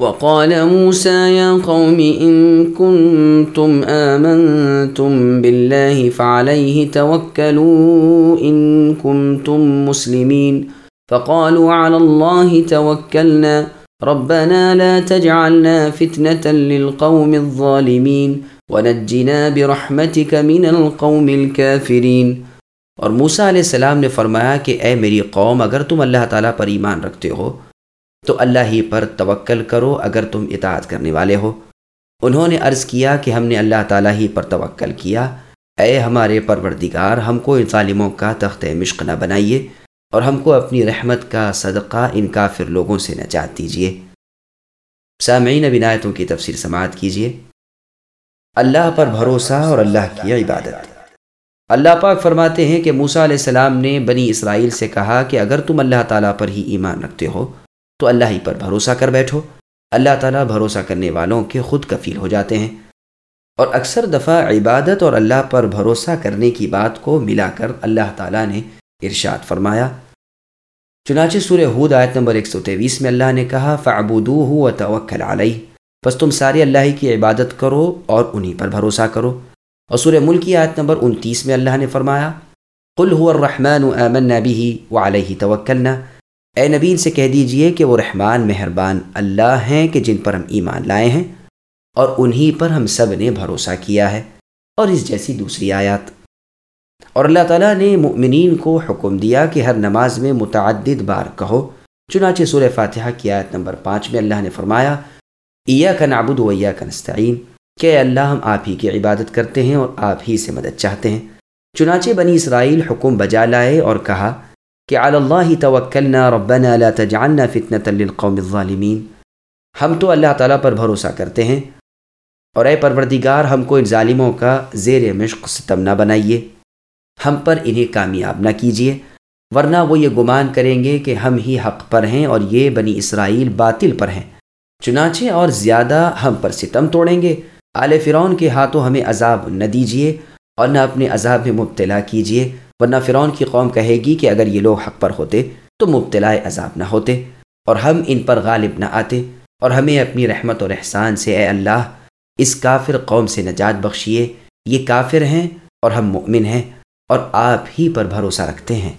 وقال موسى يا قوم إن كنتم آمنتم بالله فعليه توكلوا إن كنتم مسلمين. فقالوا على الله توكلنا. ربنا لا تجعلنا فتنة للقوم الظالمين. ونجنا برحمتك من القوم الكافرين. اور موسیٰ علیہ السلام نے فرمایا کہ اے میری قوم اگر تم اللہ تعالیٰ پر ایمان رکھتے ہو تو اللہ ہی پر توکل کرو اگر تم اطاعت کرنے والے ہو۔ انہوں نے عرض کیا کہ ہم نے اللہ تعالیٰ ہی پر توکل کیا۔ اے ہمارے پروردگار، ہم کو ان ظالموں کا تخت مشق نہ بنائیے اور ہم کو اپنی رحمت کا صدقہ ان کافر لوگوں سے نجات دیجیے۔ سامعین بنایتوں کی تفسیر سماعت کیجیے۔ اللہ پر بھروسہ اور اللہ کی عبادت۔ اللہ پاک فرماتے ہیں کہ موسیٰ علیہ السلام نے بنی اسرائیل سے کہا کہ اگر تم اللہ تعالیٰ پر ہی ایمان رکھتے ہو تو اللہ ہی پر بھروسہ کر بیٹھو۔ اللہ تعالیٰ بھروسہ کرنے والوں کے خود کفیل ہو جاتے ہیں۔ اور اکثر دفعہ عبادت اور اللہ پر بھروسہ کرنے کی بات کو ملا کر اللہ تعالیٰ نے ارشاد فرمایا۔ چنانچہ سورہ حود آیت نمبر 123 میں اللہ نے کہا فعبودو و توکل علیہ۔ بس تم سارے اللہ کی عبادت کرو اور انہی پر بھروسہ کرو۔ اور سورہ ملک کی آیت نمبر 29 میں اللہ نے فرمایا، قل هو الرحمن آمنا به وعلیہ توکلنا۔ اے نبی ان سے کہہ دیجیے کہ وہ رحمان، مہربان اللہ ہیں کہ جن پر ہم ایمان لائے ہیں اور انہی پر ہم سب نے بھروسہ کیا ہے اور اس جیسی دوسری آیات۔ اور اللہ تعالیٰ نے مؤمنین کو حکم دیا کہ ہر نماز میں متعدد بار کہو۔ چنانچہ سورہ فاتحہ کی آیت نمبر پانچ میں اللہ نے فرمایا ایا کا نابود و کا نستعین کہ اللہ، ہم آپ ہی کی عبادت کرتے ہیں اور آپ ہی سے مدد چاہتے ہیں۔ چنانچہ بنی اسرائیل حکم بجا لائے اور کہا کہ اللہ توکلنا ربنا لا تجعلنا فتنة للقوم الظالمین۔ ہم تو اللہ تعالیٰ پر بھروسہ کرتے ہیں۔ اور اے پروردگار، ہم کو ان ظالموں کا زیر مشق ستم نہ بنائیے۔ ہم پر انہیں کامیاب نہ کیجیے۔ ورنہ وہ یہ گمان کریں گے کہ ہم ہی حق پر ہیں اور یہ بنی اسرائیل باطل پر ہیں۔ چنانچہ اور زیادہ ہم پر ستم توڑیں گے۔ آل فرعون کے ہاتھوں ہمیں عذاب نہ دیجیے اور نہ اپنے عذاب میں مبتلا کیجیے۔ ورنہ فرعون کی قوم کہے گی کہ اگر یہ لوگ حق پر ہوتے تو مبتلا عذاب نہ ہوتے اور ہم ان پر غالب نہ آتے اور ہمیں اپنی رحمت اور احسان سے اے اللہ اس کافر قوم سے نجات بخشیے، یہ کافر ہیں اور ہم مؤمن ہیں اور آپ ہی پر بھروسہ رکھتے ہیں۔